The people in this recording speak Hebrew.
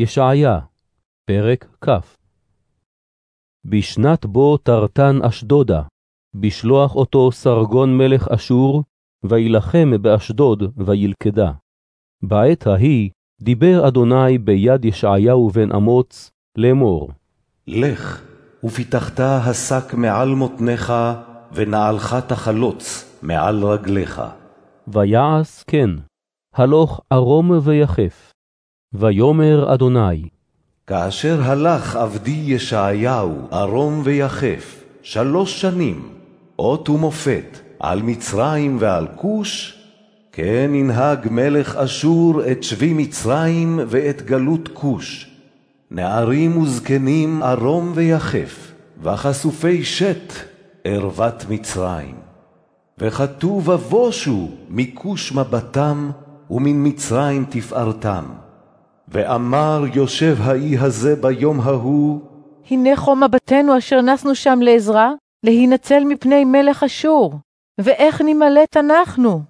ישעיה, פרק כ. בשנת בו תרתן אשדודה, בשלוח אותו סרגון מלך אשור, וילחם באשדוד וילכדה. בעת ההיא דיבר אדוני ביד ישעיהו בן אמוץ לאמור. לך, ופיתחת השק מעל מותניך, ונעלך תחלוץ מעל רגליך. ויעש כן, הלוך ערום ויחף. ויאמר אדוני, כאשר הלך עבדי ישעיהו ערום ויחף שלוש שנים, אות ומופת, על מצרים ועל כוש, כן ינהג מלך אשור את שבי מצרים ואת גלות כוש. נערים וזקנים ערום ויחף, וחשופי שת ערוות מצרים. וכתוב ובושו מכוש מבטם, ומן מצרים תפארתם. ואמר יושב האי הזה ביום ההוא, הנה חום מבטנו אשר נסנו שם לעזרה, להינצל מפני מלך אשור, ואיך נמלט אנחנו?